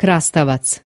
Krastavac.